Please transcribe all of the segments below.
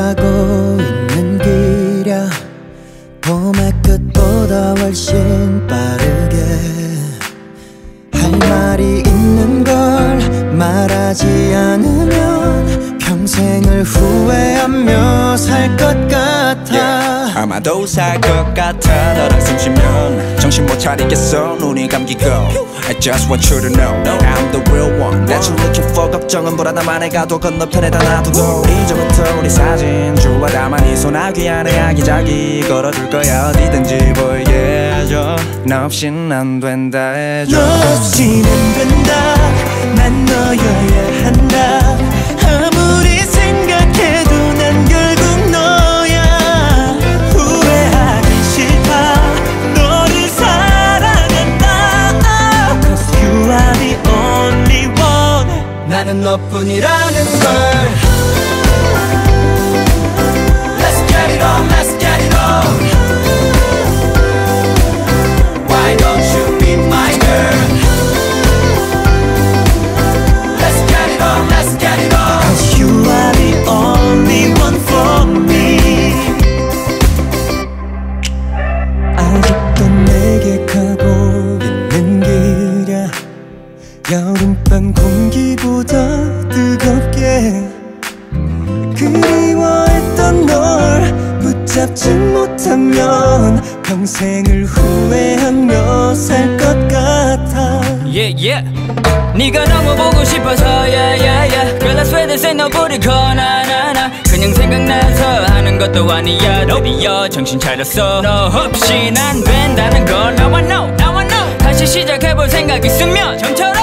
가고 있는 길이야 봄의 끝보다 훨씬 빠르게 할 말이 있는 걸 말하지 않으면 평생을 후회하며 살 것 같아. 아마도 살 것 같아. 너랑 숨 쉬면 정신 못 차리겠어. 눈이 감기고. I just want you to know I'm the real one. That you're looking for 걱정은 불안함만 해가도 건너편에다 놔두고 이제부터 우리 사진 주와 담아 네 소나기 안에 아기자기 걸어줄 거야. 어디든지 보이게 해줘. 너 없인 안 된다 해줘. 너 없인 안 된다. 난 너여야 한다 one 나는 너뿐이라는 걸 Let's get it on, let's get it on Why don't you be my girl Let's get it on, let's get it on Cause you are the only one for me 아직도 내게 가고 있는 길이야 여름밤 공 못하면 평생을 후회하며 살 것 같아 yeah, yeah. 네가 너무 보고 싶어서 yeah, yeah, yeah. Girl I swear this ain't no booty call nah, nah, nah. 그냥 생각나서 하는 것도 아니야 드디어 정신 차렸어 너 없이 난 된다는 걸 know, now I know 다시 시작해볼 생각 있으면 전처럼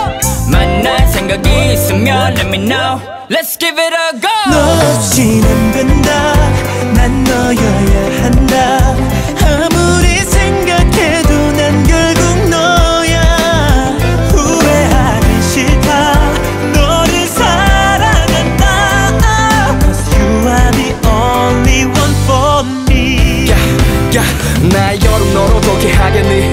만날 생각이 있으면 Let me know Let's give it a go 너 된다 난 너여야 한다. 아무리 생각해도 난 결국 너야. 후회하기 싫다. 너를 사랑한다. Cause you are the only one for me. 야, 나의 여름 너로 어떻게 하겠니?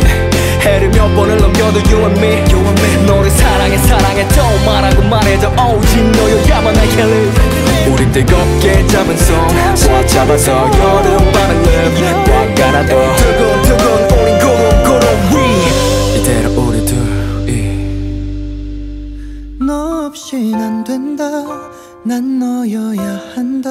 해를 몇 번을 넘겨도 you and me, you and me. 너를 사랑해 사랑해. 또 말하고 말해도 오직 너여야만 I can live 우리 뜨겁게 잡은 손꽉 잡아서 여름밤을 live 꽉 안아도 뜨거운 뜨거운 우린 고름 고름 위. 이대로 우리 둘이. 너 없인 안 된다. 난 너여야 한다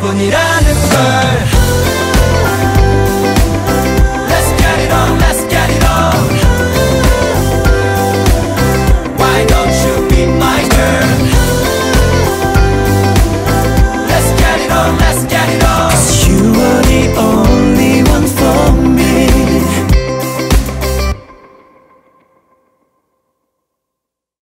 뿐이라는 걸